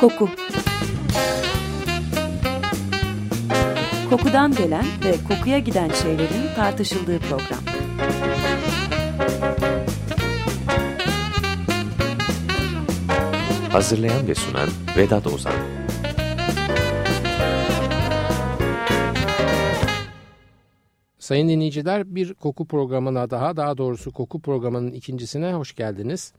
Koku Kokudan gelen ve kokuya giden şeylerin tartışıldığı program. Hazırlayan ve sunan Vedat Ozan Sayın dinleyiciler bir koku programına daha daha doğrusu koku programının ikincisine hoş geldiniz.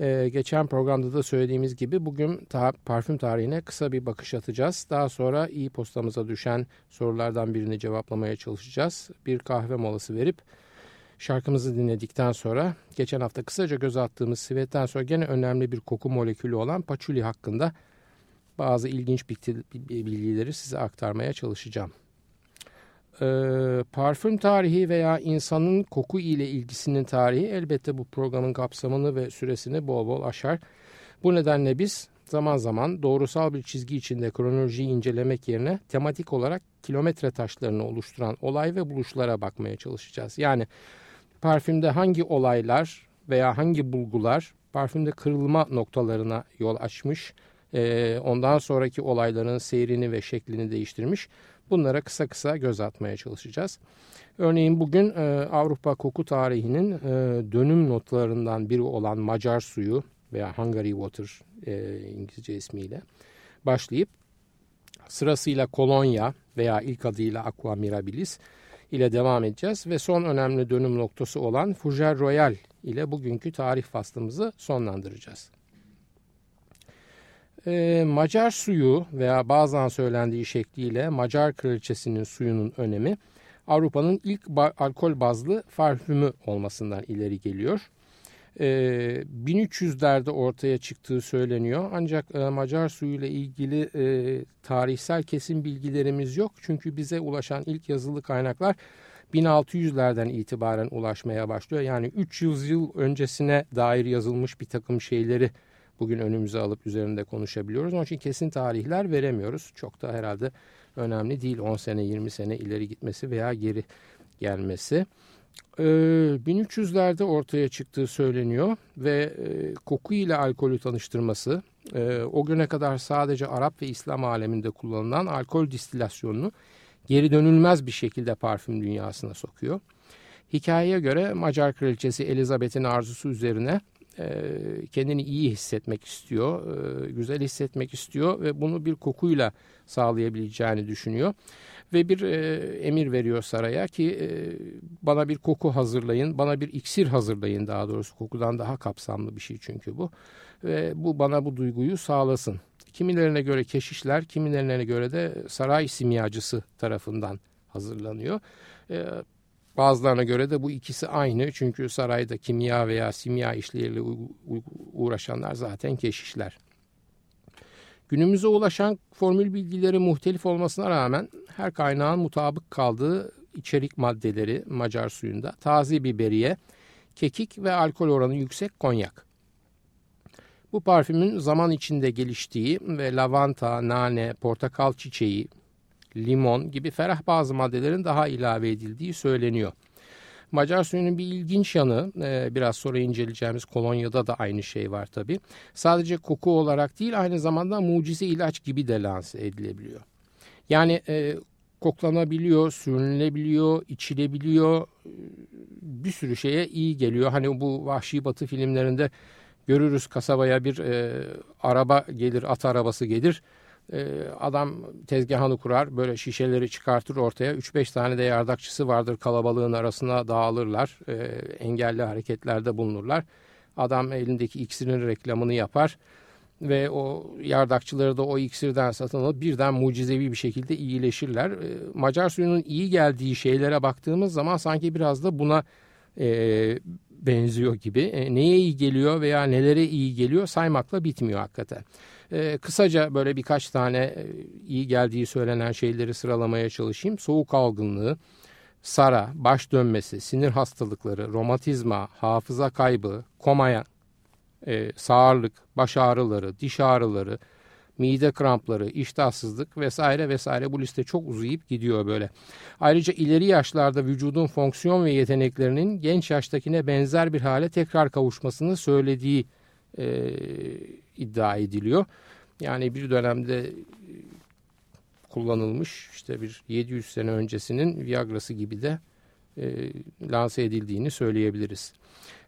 Ee, geçen programda da söylediğimiz gibi bugün ta parfüm tarihine kısa bir bakış atacağız. Daha sonra iyi postamıza düşen sorulardan birini cevaplamaya çalışacağız. Bir kahve molası verip şarkımızı dinledikten sonra geçen hafta kısaca göz attığımız sivetten sonra gene önemli bir koku molekülü olan paçuli hakkında bazı ilginç bilgileri size aktarmaya çalışacağım. Ee, parfüm tarihi veya insanın koku ile ilgisinin tarihi elbette bu programın kapsamını ve süresini bol bol aşar. Bu nedenle biz zaman zaman doğrusal bir çizgi içinde kronolojiyi incelemek yerine tematik olarak kilometre taşlarını oluşturan olay ve buluşlara bakmaya çalışacağız. Yani parfümde hangi olaylar veya hangi bulgular parfümde kırılma noktalarına yol açmış, e, ondan sonraki olayların seyrini ve şeklini değiştirmiş Bunlara kısa kısa göz atmaya çalışacağız. Örneğin bugün e, Avrupa koku tarihinin e, dönüm notlarından biri olan Macar suyu veya Hungary Water e, İngilizce ismiyle başlayıp sırasıyla kolonya veya ilk adıyla Aqua Mirabilis ile devam edeceğiz ve son önemli dönüm noktası olan Fougère Royal ile bugünkü tarih faslımızı sonlandıracağız. E, Macar suyu veya bazen söylendiği şekliyle Macar kraliçesinin suyunun önemi Avrupa'nın ilk ba alkol bazlı parfümü olmasından ileri geliyor. E, ee, 1300'lerde ortaya çıktığı söyleniyor ancak e, Macar suyu ile ilgili e, tarihsel kesin bilgilerimiz yok. Çünkü bize ulaşan ilk yazılı kaynaklar 1600'lerden itibaren ulaşmaya başlıyor. Yani 300 yıl öncesine dair yazılmış bir takım şeyleri bugün önümüze alıp üzerinde konuşabiliyoruz. Onun için kesin tarihler veremiyoruz. Çok da herhalde önemli değil 10 sene 20 sene ileri gitmesi veya geri gelmesi. Ee, 1300'lerde ortaya çıktığı söyleniyor ve e, koku ile alkolü tanıştırması e, o güne kadar sadece Arap ve İslam aleminde kullanılan alkol distilasyonunu geri dönülmez bir şekilde parfüm dünyasına sokuyor. Hikayeye göre Macar kraliçesi Elizabeth'in arzusu üzerine kendini iyi hissetmek istiyor, e, güzel hissetmek istiyor ve bunu bir kokuyla sağlayabileceğini düşünüyor. Ve bir e, emir veriyor saraya ki bana bir koku hazırlayın, bana bir iksir hazırlayın daha doğrusu kokudan daha kapsamlı bir şey çünkü bu. Ve bu bana bu duyguyu sağlasın. Kimilerine göre keşişler, kimilerine göre de saray simyacısı tarafından hazırlanıyor. Bazılarına göre de bu ikisi aynı çünkü sarayda kimya veya simya işleriyle uğraşanlar zaten keşişler. Günümüze ulaşan formül bilgileri muhtelif olmasına rağmen her kaynağın mutabık kaldığı içerik maddeleri Macar suyunda taze biberiye, kekik ve alkol oranı yüksek konyak. Bu parfümün zaman içinde geliştiği ve lavanta, nane, portakal çiçeği, limon gibi ferah bazı maddelerin daha ilave edildiği söyleniyor. Macar suyunun bir ilginç yanı e, biraz sonra inceleyeceğimiz kolonyada da aynı şey var tabi. Sadece koku olarak değil aynı zamanda mucize ilaç gibi de lanse edilebiliyor. Yani e, koklanabiliyor, sürünülebiliyor, içilebiliyor bir sürü şeye iyi geliyor. Hani bu vahşi batı filmlerinde görürüz kasabaya bir e, araba gelir, at arabası gelir adam tezgahını kurar böyle şişeleri çıkartır ortaya 3-5 tane de yardakçısı vardır kalabalığın arasına dağılırlar e, engelli hareketlerde bulunurlar adam elindeki iksirin reklamını yapar ve o yardakçıları da o iksirden satın alıp birden mucizevi bir şekilde iyileşirler. E, Macar suyunun iyi geldiği şeylere baktığımız zaman sanki biraz da buna e, benziyor gibi. E, neye iyi geliyor veya nelere iyi geliyor saymakla bitmiyor hakikaten. E, kısaca böyle birkaç tane e, iyi geldiği söylenen şeyleri sıralamaya çalışayım. Soğuk algınlığı, sara, baş dönmesi, sinir hastalıkları, romatizma, hafıza kaybı, komaya, e, sağırlık, baş ağrıları, diş ağrıları, mide krampları, iştahsızlık vesaire vesaire bu liste çok uzayıp gidiyor böyle. Ayrıca ileri yaşlarda vücudun fonksiyon ve yeteneklerinin genç yaştakine benzer bir hale tekrar kavuşmasını söylediği e, iddia ediliyor. Yani bir dönemde e, kullanılmış işte bir 700 sene öncesinin Viagra'sı gibi de e, lanse edildiğini söyleyebiliriz.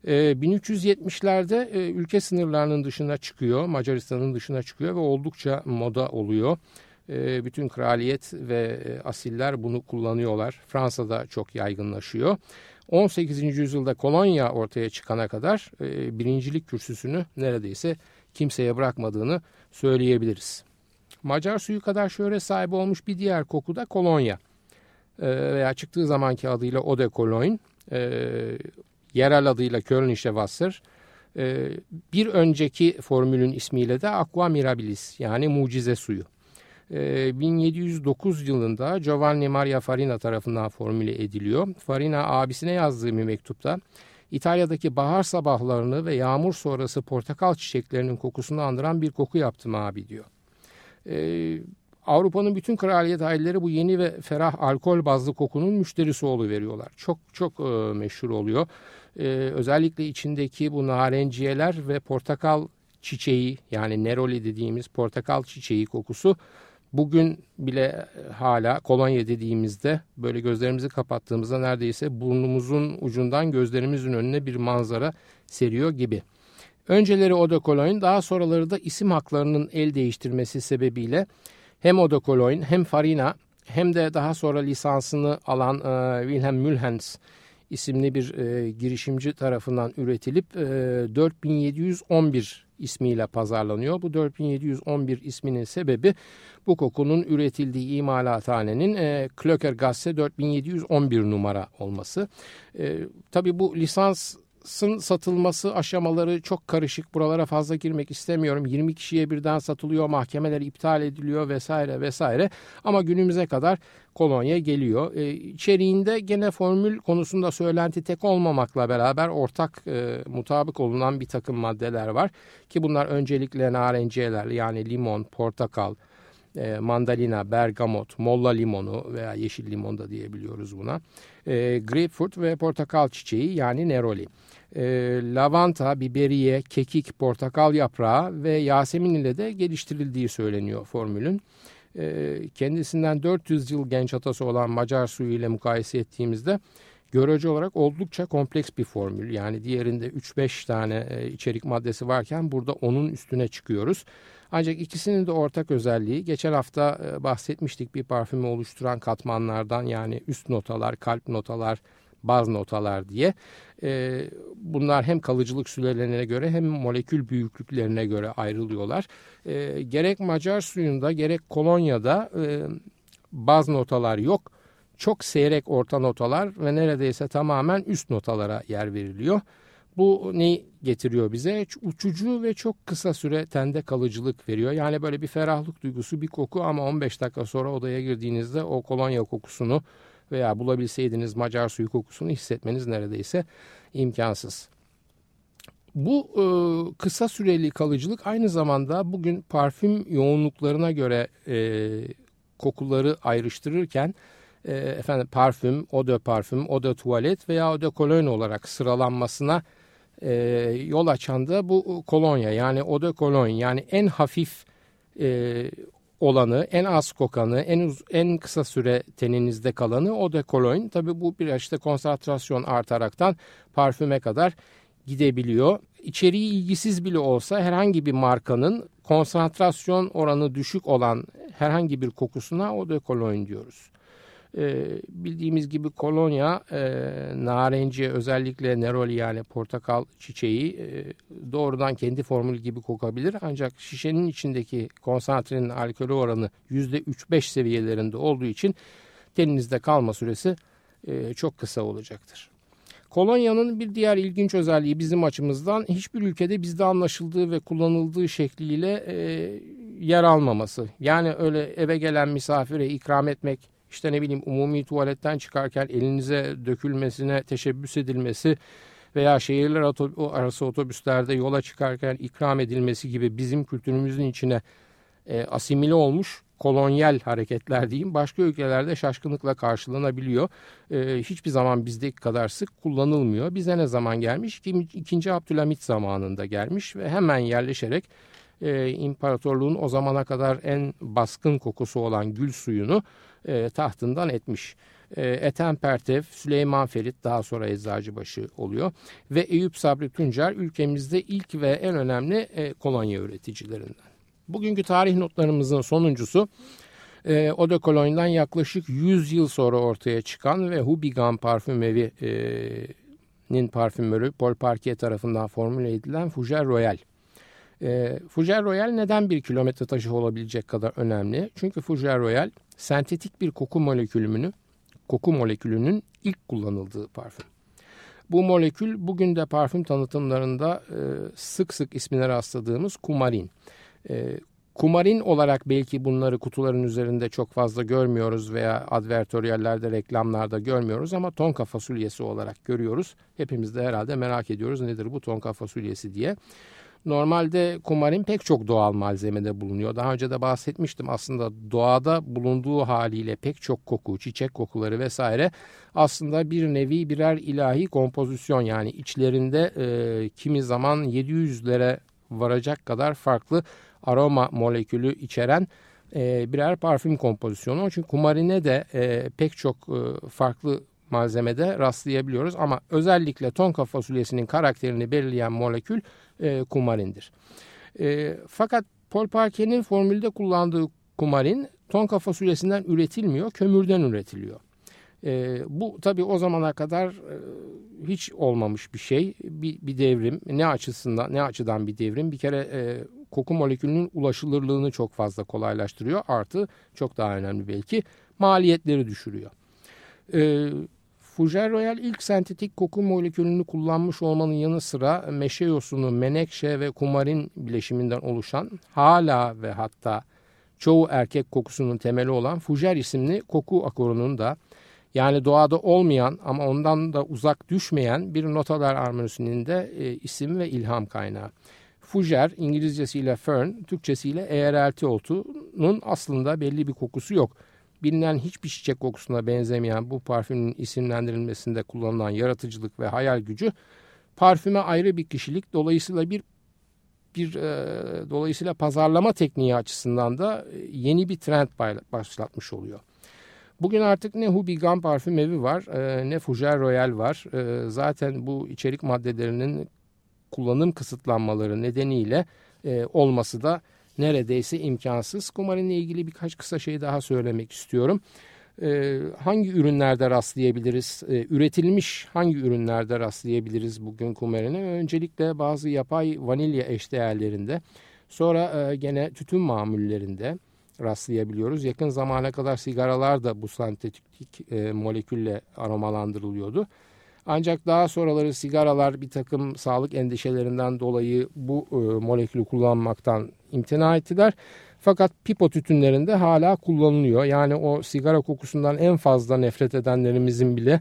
E, 1370'lerde e, ülke sınırlarının dışına çıkıyor, Macaristan'ın dışına çıkıyor ve oldukça moda oluyor. E, bütün kraliyet ve e, asiller bunu kullanıyorlar. Fransa'da çok yaygınlaşıyor. 18. yüzyılda kolonya ortaya çıkana kadar e, birincilik kürsüsünü neredeyse kimseye bırakmadığını söyleyebiliriz. Macar suyu kadar şöyle sahibi olmuş bir diğer koku da kolonya e, veya çıktığı zamanki adıyla Eau de Cologne, e, yerel adıyla Kölnische Wasser, e, bir önceki formülün ismiyle de Aqua Mirabilis yani mucize suyu. 1709 yılında Giovanni Maria Farina tarafından formüle ediliyor. Farina abisine yazdığı bir mektupta İtalya'daki bahar sabahlarını ve yağmur sonrası portakal çiçeklerinin kokusunu andıran bir koku yaptım abi diyor. Avrupa'nın bütün kraliyet aileleri bu yeni ve ferah alkol bazlı kokunun müşterisi veriyorlar. Çok çok e, meşhur oluyor. E, özellikle içindeki bu narenciyeler ve portakal çiçeği yani neroli dediğimiz portakal çiçeği kokusu bugün bile hala kolonya dediğimizde böyle gözlerimizi kapattığımızda neredeyse burnumuzun ucundan gözlerimizin önüne bir manzara seriyor gibi. Önceleri de Cologne daha sonraları da isim haklarının el değiştirmesi sebebiyle hem de Cologne hem Farina hem de daha sonra lisansını alan e, Wilhelm Mühlens isimli bir e, girişimci tarafından üretilip e, 4711 ismiyle pazarlanıyor. Bu 4711 isminin sebebi bu kokunun üretildiği imalathanenin e, Klöckergasse 4711 numara olması. E, tabii bu lisans sın satılması aşamaları çok karışık. Buralara fazla girmek istemiyorum. 20 kişiye birden satılıyor, mahkemeler iptal ediliyor vesaire vesaire. Ama günümüze kadar kolonya geliyor. E, içeriğinde gene formül konusunda söylenti tek olmamakla beraber ortak e, mutabık olunan bir takım maddeler var. Ki bunlar öncelikle narenciyeler yani limon, portakal, e, mandalina, bergamot, molla limonu veya yeşil limon da diyebiliyoruz buna. E, grapefruit ve portakal çiçeği yani neroli. E, lavanta, biberiye, kekik, portakal yaprağı ve yasemin ile de geliştirildiği söyleniyor formülün. E, kendisinden 400 yıl genç atası olan Macar suyu ile mukayese ettiğimizde görece olarak oldukça kompleks bir formül. Yani diğerinde 3-5 tane e, içerik maddesi varken burada onun üstüne çıkıyoruz. Ancak ikisinin de ortak özelliği geçen hafta e, bahsetmiştik bir parfümü oluşturan katmanlardan yani üst notalar, kalp notalar, baz notalar diye. E, bunlar hem kalıcılık sürelerine göre hem molekül büyüklüklerine göre ayrılıyorlar. E, gerek Macar suyunda gerek kolonyada baz notalar yok. Çok seyrek orta notalar ve neredeyse tamamen üst notalara yer veriliyor. Bu ne getiriyor bize? Uçucu ve çok kısa süre tende kalıcılık veriyor. Yani böyle bir ferahlık duygusu, bir koku ama 15 dakika sonra odaya girdiğinizde o kolonya kokusunu veya bulabilseydiniz Macar suyu kokusunu hissetmeniz neredeyse imkansız. Bu e, kısa süreli kalıcılık aynı zamanda bugün parfüm yoğunluklarına göre e, kokuları ayrıştırırken e, efendim parfüm, eau de parfüm, eau de tuvalet veya eau de cologne olarak sıralanmasına e, yol açan da bu kolonya yani de cologne yani en hafif e, olanı, en az kokanı, en uz, en kısa süre teninizde kalanı eau de cologne. Tabi bu bir işte konsantrasyon artaraktan parfüme kadar gidebiliyor. İçeriği ilgisiz bile olsa herhangi bir markanın konsantrasyon oranı düşük olan herhangi bir kokusuna eau de cologne diyoruz. E, bildiğimiz gibi kolonya, e, narenciye özellikle neroli yani portakal çiçeği e, doğrudan kendi formülü gibi kokabilir. Ancak şişenin içindeki konsantrenin alkolü oranı %3-5 seviyelerinde olduğu için teninizde kalma süresi e, çok kısa olacaktır. Kolonyanın bir diğer ilginç özelliği bizim açımızdan hiçbir ülkede bizde anlaşıldığı ve kullanıldığı şekliyle e, yer almaması. Yani öyle eve gelen misafire ikram etmek işte ne bileyim umumi tuvaletten çıkarken elinize dökülmesine teşebbüs edilmesi veya şehirler arası otobüslerde yola çıkarken ikram edilmesi gibi bizim kültürümüzün içine e, asimile olmuş kolonyal hareketler diyeyim başka ülkelerde şaşkınlıkla karşılanabiliyor. E, hiçbir zaman bizdeki kadar sık kullanılmıyor. Bize ne zaman gelmiş? İkinci Abdülhamit zamanında gelmiş ve hemen yerleşerek e, imparatorluğun o zamana kadar en baskın kokusu olan gül suyunu e, tahtından etmiş. E, Ethem Pertev, Süleyman Ferit daha sonra Eczacıbaşı oluyor ve Eyüp Sabri Tuncer ülkemizde ilk ve en önemli e, kolonya üreticilerinden. Bugünkü tarih notlarımızın sonuncusu e, Eau de yaklaşık 100 yıl sonra ortaya çıkan ve Hubigan parfümevi'nin parfümörü Paul Parquet tarafından formüle edilen Fougère Royal. E, Fougère Royal neden bir kilometre taşı olabilecek kadar önemli? Çünkü Fougère Royal sentetik bir koku molekülünü, koku molekülünün ilk kullanıldığı parfüm. Bu molekül bugün de parfüm tanıtımlarında e, sık sık ismine rastladığımız kumarin. E, kumarin olarak belki bunları kutuların üzerinde çok fazla görmüyoruz veya advertoryallerde, reklamlarda görmüyoruz ama tonka fasulyesi olarak görüyoruz. Hepimiz de herhalde merak ediyoruz nedir bu tonka fasulyesi diye. Normalde kumarin pek çok doğal malzemede bulunuyor. Daha önce de bahsetmiştim aslında doğada bulunduğu haliyle pek çok koku, çiçek kokuları vesaire aslında bir nevi birer ilahi kompozisyon yani içlerinde e, kimi zaman 700'lere varacak kadar farklı aroma molekülü içeren e, birer parfüm kompozisyonu. Çünkü kumarine de e, pek çok e, farklı malzemede rastlayabiliyoruz ama özellikle tonka fasulyesinin karakterini belirleyen molekül e, kumarindir. E, fakat Paul Parquet'in formülde kullandığı kumarin tonka fasulyesinden üretilmiyor, kömürden üretiliyor. E, bu tabii o zamana kadar e, hiç olmamış bir şey, bir, bir devrim. Ne açısından, ne açıdan bir devrim? Bir kere e, koku molekülünün ulaşılırlığını çok fazla kolaylaştırıyor. Artı çok daha önemli belki maliyetleri düşürüyor. E, Fougère Royal ilk sentetik koku molekülünü kullanmış olmanın yanı sıra meşe yosunu, menekşe ve kumarin bileşiminden oluşan hala ve hatta çoğu erkek kokusunun temeli olan Fougère isimli koku akorunun da yani doğada olmayan ama ondan da uzak düşmeyen bir notalar armonisinin de e, isim ve ilham kaynağı. Fougère İngilizcesiyle fern, Türkçesiyle eğrelti otunun aslında belli bir kokusu yok bilinen hiçbir çiçek kokusuna benzemeyen bu parfümün isimlendirilmesinde kullanılan yaratıcılık ve hayal gücü parfüme ayrı bir kişilik dolayısıyla bir bir e, dolayısıyla pazarlama tekniği açısından da e, yeni bir trend başlatmış oluyor. Bugün artık ne Hubigan parfüm evi var e, ne Fougère Royal var. E, zaten bu içerik maddelerinin kullanım kısıtlanmaları nedeniyle e, olması da neredeyse imkansız. Kumarinle ilgili birkaç kısa şey daha söylemek istiyorum. Ee, hangi ürünlerde rastlayabiliriz? Ee, üretilmiş hangi ürünlerde rastlayabiliriz bugün kumarine? Öncelikle bazı yapay vanilya eşdeğerlerinde, sonra e, gene tütün mamullerinde rastlayabiliyoruz. Yakın zamana kadar sigaralar da bu sentetik e, molekülle aromalandırılıyordu. Ancak daha sonraları sigaralar bir takım sağlık endişelerinden dolayı bu e, molekülü kullanmaktan imtina ettiler. Fakat pipo tütünlerinde hala kullanılıyor. Yani o sigara kokusundan en fazla nefret edenlerimizin bile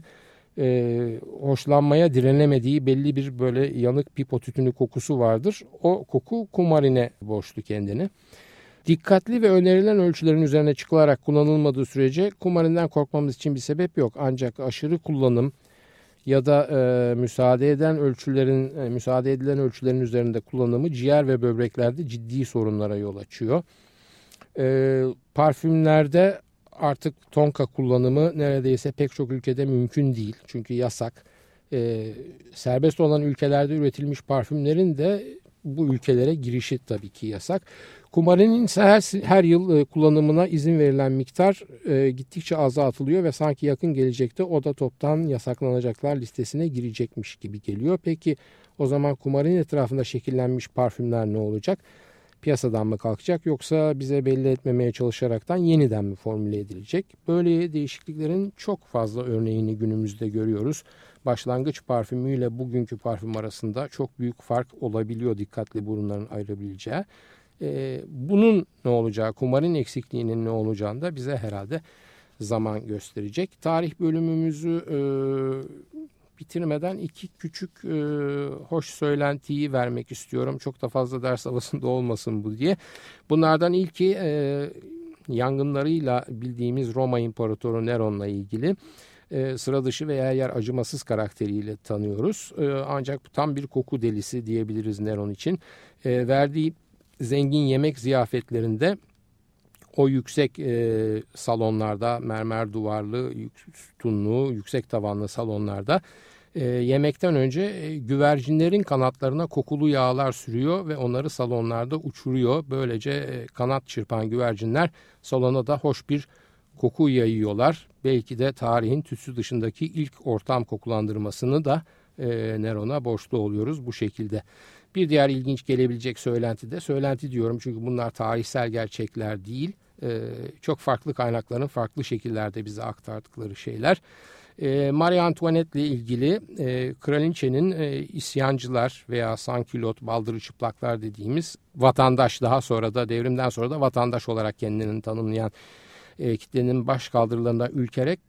e, hoşlanmaya direnemediği belli bir böyle yanık pipo tütünü kokusu vardır. O koku kumarine borçlu kendini. Dikkatli ve önerilen ölçülerin üzerine çıkılarak kullanılmadığı sürece kumarinden korkmamız için bir sebep yok. Ancak aşırı kullanım, ya da e, müsaade eden ölçülerin e, müsaade edilen ölçülerin üzerinde kullanımı ciğer ve böbreklerde ciddi sorunlara yol açıyor. E, parfümlerde artık tonka kullanımı neredeyse pek çok ülkede mümkün değil. Çünkü yasak. E, serbest olan ülkelerde üretilmiş parfümlerin de bu ülkelere girişi tabii ki yasak. Kumarinin her, her yıl e, kullanımına izin verilen miktar e, gittikçe azaltılıyor ve sanki yakın gelecekte o da toptan yasaklanacaklar listesine girecekmiş gibi geliyor. Peki o zaman kumarın etrafında şekillenmiş parfümler ne olacak? Piyasadan mı kalkacak yoksa bize belli etmemeye çalışaraktan yeniden mi formüle edilecek? Böyle değişikliklerin çok fazla örneğini günümüzde görüyoruz. Başlangıç parfümüyle bugünkü parfüm arasında çok büyük fark olabiliyor dikkatli burunların ayırabileceği. E, bunun ne olacağı, kumarın eksikliğinin ne olacağını da bize herhalde zaman gösterecek. Tarih bölümümüzü e, bitirmeden iki küçük e, hoş söylentiyi vermek istiyorum. Çok da fazla ders havasında olmasın bu diye. Bunlardan ilki e, yangınlarıyla bildiğimiz Roma İmparatoru Neron'la ilgili e, sıra dışı veya yer acımasız karakteriyle tanıyoruz. E, ancak tam bir koku delisi diyebiliriz Neron için. E, verdiği zengin yemek ziyafetlerinde o yüksek e, salonlarda mermer duvarlı, sütunlu, yüksek tavanlı salonlarda e, yemekten önce e, güvercinlerin kanatlarına kokulu yağlar sürüyor ve onları salonlarda uçuruyor. Böylece e, kanat çırpan güvercinler salona da hoş bir koku yayıyorlar. Belki de tarihin tütsü dışındaki ilk ortam kokulandırmasını da e, Neron'a borçlu oluyoruz bu şekilde. Bir diğer ilginç gelebilecek söylenti de, söylenti diyorum çünkü bunlar tarihsel gerçekler değil, e, çok farklı kaynakların farklı şekillerde bize aktardıkları şeyler. E, Marie Antoinette ile ilgili e, kraliçenin e, isyancılar veya sankilot, baldırı çıplaklar dediğimiz vatandaş daha sonra da devrimden sonra da vatandaş olarak kendini tanımlayan e, kitlenin baş kaldırılarında ülkerek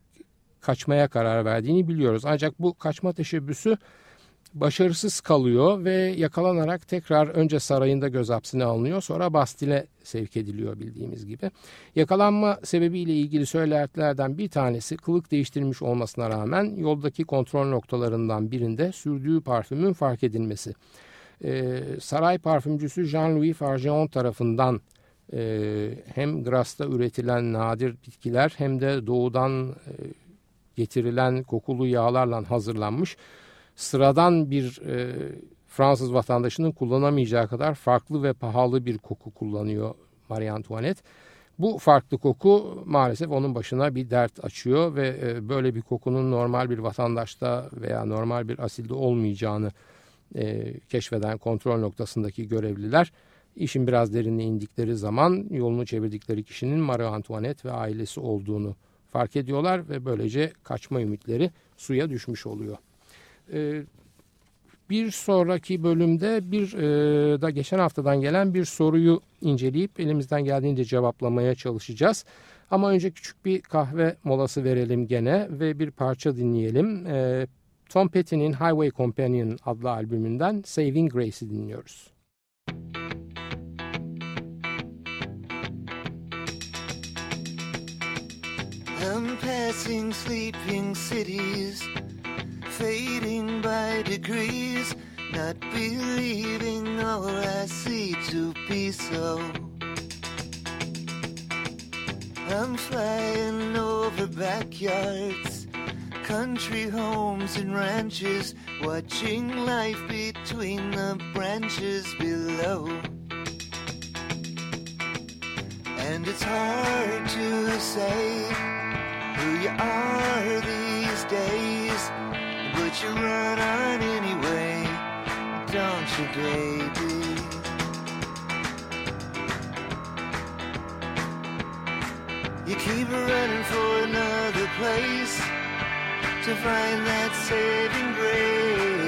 kaçmaya karar verdiğini biliyoruz. Ancak bu kaçma teşebbüsü başarısız kalıyor ve yakalanarak tekrar önce sarayında göz hapsine alınıyor sonra Bastile sevk ediliyor bildiğimiz gibi. Yakalanma sebebiyle ilgili söylentilerden bir tanesi kılık değiştirmiş olmasına rağmen yoldaki kontrol noktalarından birinde sürdüğü parfümün fark edilmesi. Ee, saray parfümcüsü Jean-Louis Fargeon tarafından e, hem Gras'ta üretilen nadir bitkiler hem de doğudan e, getirilen kokulu yağlarla hazırlanmış sıradan bir e, Fransız vatandaşının kullanamayacağı kadar farklı ve pahalı bir koku kullanıyor Marie Antoinette. Bu farklı koku maalesef onun başına bir dert açıyor ve e, böyle bir kokunun normal bir vatandaşta veya normal bir asilde olmayacağını e, keşfeden kontrol noktasındaki görevliler işin biraz derinine indikleri zaman yolunu çevirdikleri kişinin Marie Antoinette ve ailesi olduğunu fark ediyorlar ve böylece kaçma ümitleri suya düşmüş oluyor. Ee, bir sonraki bölümde bir e, da geçen haftadan gelen bir soruyu inceleyip elimizden geldiğince cevaplamaya çalışacağız. Ama önce küçük bir kahve molası verelim gene ve bir parça dinleyelim. E, Tom Petty'nin Highway Companion adlı albümünden Saving Grace'i dinliyoruz. I'm passing sleeping cities fading by degrees, not believing all I see to be so. I'm flying over backyards, country homes and ranches, watching life between the branches below. And it's hard to say who you are these days you run on anyway, don't you, baby? You keep running for another place to find that saving grace.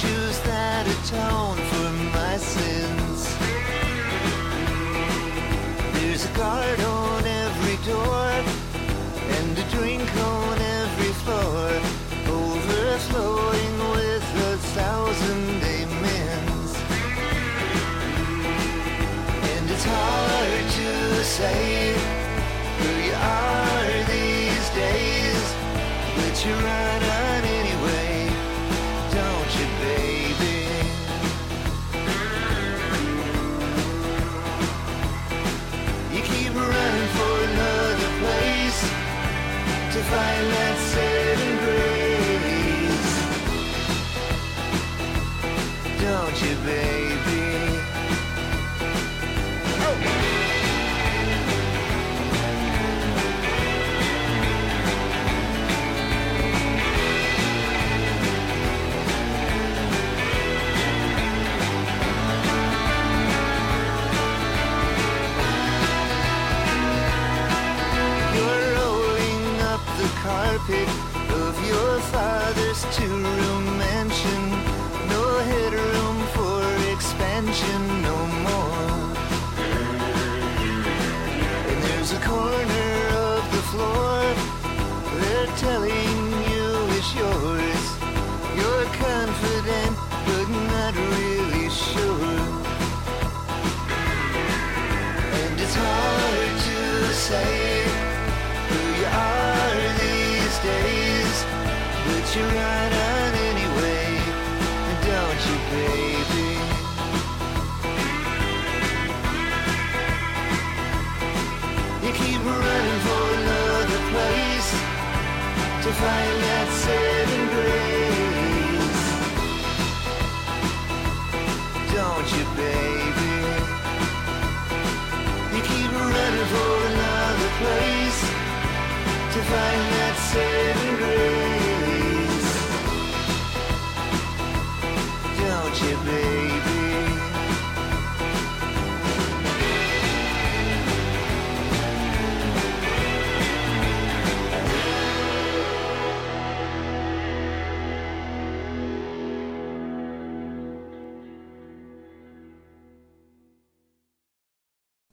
Statues that atone for my sins. There's a guard on every door and a drink on every floor, overflowing with a thousand amens. And it's hard to say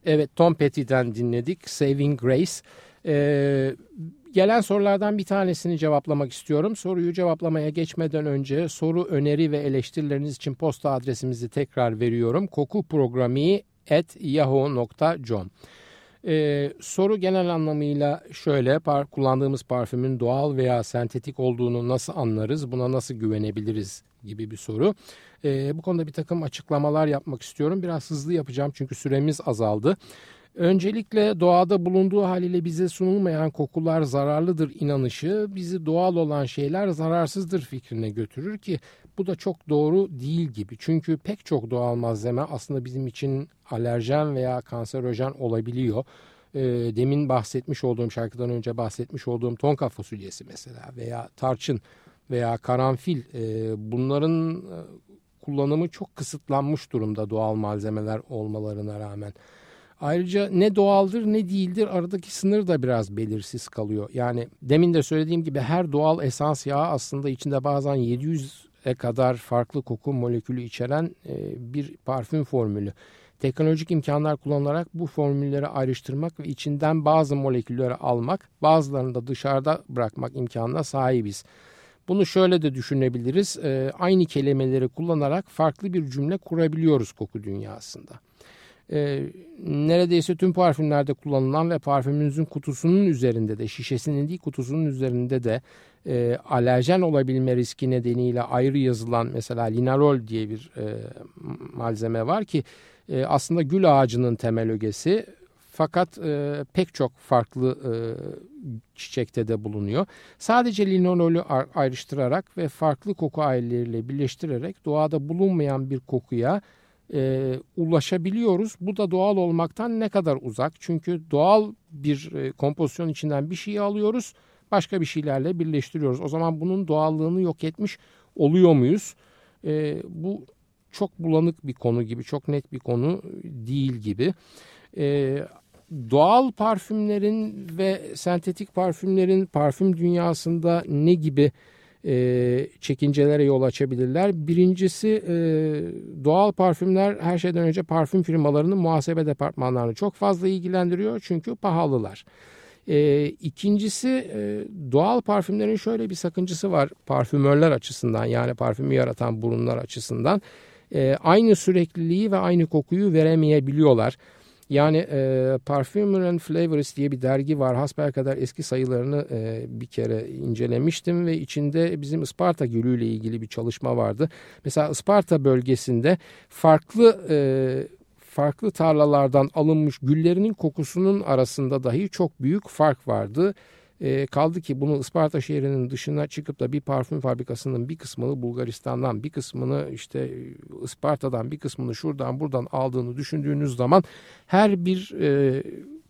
Evet Tom Petty'den dinledik Saving Grace. Ee, gelen sorulardan bir tanesini cevaplamak istiyorum. Soruyu cevaplamaya geçmeden önce soru, öneri ve eleştirileriniz için posta adresimizi tekrar veriyorum. kokuprogrami at yahoo.com ee, soru genel anlamıyla şöyle par kullandığımız parfümün doğal veya sentetik olduğunu nasıl anlarız buna nasıl güvenebiliriz gibi bir soru. Ee, bu konuda bir takım açıklamalar yapmak istiyorum biraz hızlı yapacağım çünkü süremiz azaldı. Öncelikle doğada bulunduğu haliyle bize sunulmayan kokular zararlıdır inanışı bizi doğal olan şeyler zararsızdır fikrine götürür ki bu da çok doğru değil gibi. Çünkü pek çok doğal malzeme aslında bizim için alerjen veya kanserojen olabiliyor. E, demin bahsetmiş olduğum şarkıdan önce bahsetmiş olduğum tonka fasulyesi mesela veya tarçın veya karanfil e, bunların e, kullanımı çok kısıtlanmış durumda doğal malzemeler olmalarına rağmen. Ayrıca ne doğaldır ne değildir aradaki sınır da biraz belirsiz kalıyor. Yani demin de söylediğim gibi her doğal esans yağı aslında içinde bazen 700'e kadar farklı koku molekülü içeren e, bir parfüm formülü. Teknolojik imkanlar kullanılarak bu formülleri ayrıştırmak ve içinden bazı molekülleri almak, bazılarını da dışarıda bırakmak imkanına sahibiz. Bunu şöyle de düşünebiliriz. E, aynı kelimeleri kullanarak farklı bir cümle kurabiliyoruz koku dünyasında e, neredeyse tüm parfümlerde kullanılan ve parfümünüzün kutusunun üzerinde de şişesinin değil kutusunun üzerinde de e, alerjen olabilme riski nedeniyle ayrı yazılan mesela linalol diye bir e, malzeme var ki e, aslında gül ağacının temel ögesi fakat e, pek çok farklı e, çiçekte de bulunuyor. Sadece linololü ayrıştırarak ve farklı koku aileleriyle birleştirerek doğada bulunmayan bir kokuya e, ulaşabiliyoruz. Bu da doğal olmaktan ne kadar uzak? Çünkü doğal bir e, kompozisyon içinden bir şeyi alıyoruz, başka bir şeylerle birleştiriyoruz. O zaman bunun doğallığını yok etmiş oluyor muyuz? E, bu çok bulanık bir konu gibi, çok net bir konu değil gibi. E, doğal parfümlerin ve sentetik parfümlerin parfüm dünyasında ne gibi e, çekincelere yol açabilirler. Birincisi e, doğal parfümler her şeyden önce parfüm firmalarının muhasebe departmanlarını çok fazla ilgilendiriyor çünkü pahalılar. E, ikincisi e, doğal parfümlerin şöyle bir sakıncası var parfümörler açısından yani parfümü yaratan burunlar açısından. E, aynı sürekliliği ve aynı kokuyu veremeyebiliyorlar. Yani e, Parfumer and Flavors diye bir dergi var. Hasbel kadar eski sayılarını e, bir kere incelemiştim ve içinde bizim Isparta Gölü ile ilgili bir çalışma vardı. Mesela Isparta bölgesinde farklı e, farklı tarlalardan alınmış güllerinin kokusunun arasında dahi çok büyük fark vardı. E, kaldı ki bunu Isparta şehrinin dışına çıkıp da bir parfüm fabrikasının bir kısmını Bulgaristan'dan bir kısmını işte Isparta'dan bir kısmını şuradan buradan aldığını düşündüğünüz zaman her bir e,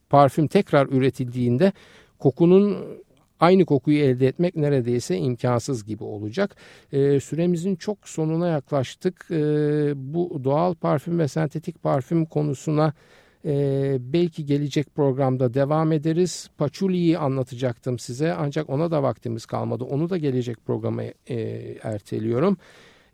parfüm tekrar üretildiğinde kokunun aynı kokuyu elde etmek neredeyse imkansız gibi olacak. E, süremizin çok sonuna yaklaştık. E, bu doğal parfüm ve sentetik parfüm konusuna ee, belki gelecek programda devam ederiz. Paçuli'yi anlatacaktım size ancak ona da vaktimiz kalmadı. Onu da gelecek programa e, erteliyorum.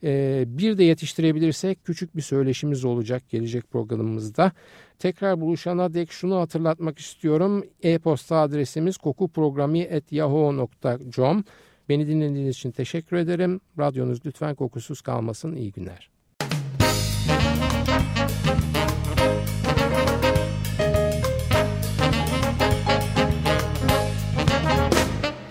E, bir de yetiştirebilirsek küçük bir söyleşimiz olacak gelecek programımızda. Tekrar buluşana dek şunu hatırlatmak istiyorum. E-posta adresimiz kokuprogrami.yahoo.com Beni dinlediğiniz için teşekkür ederim. Radyonuz lütfen kokusuz kalmasın. İyi günler.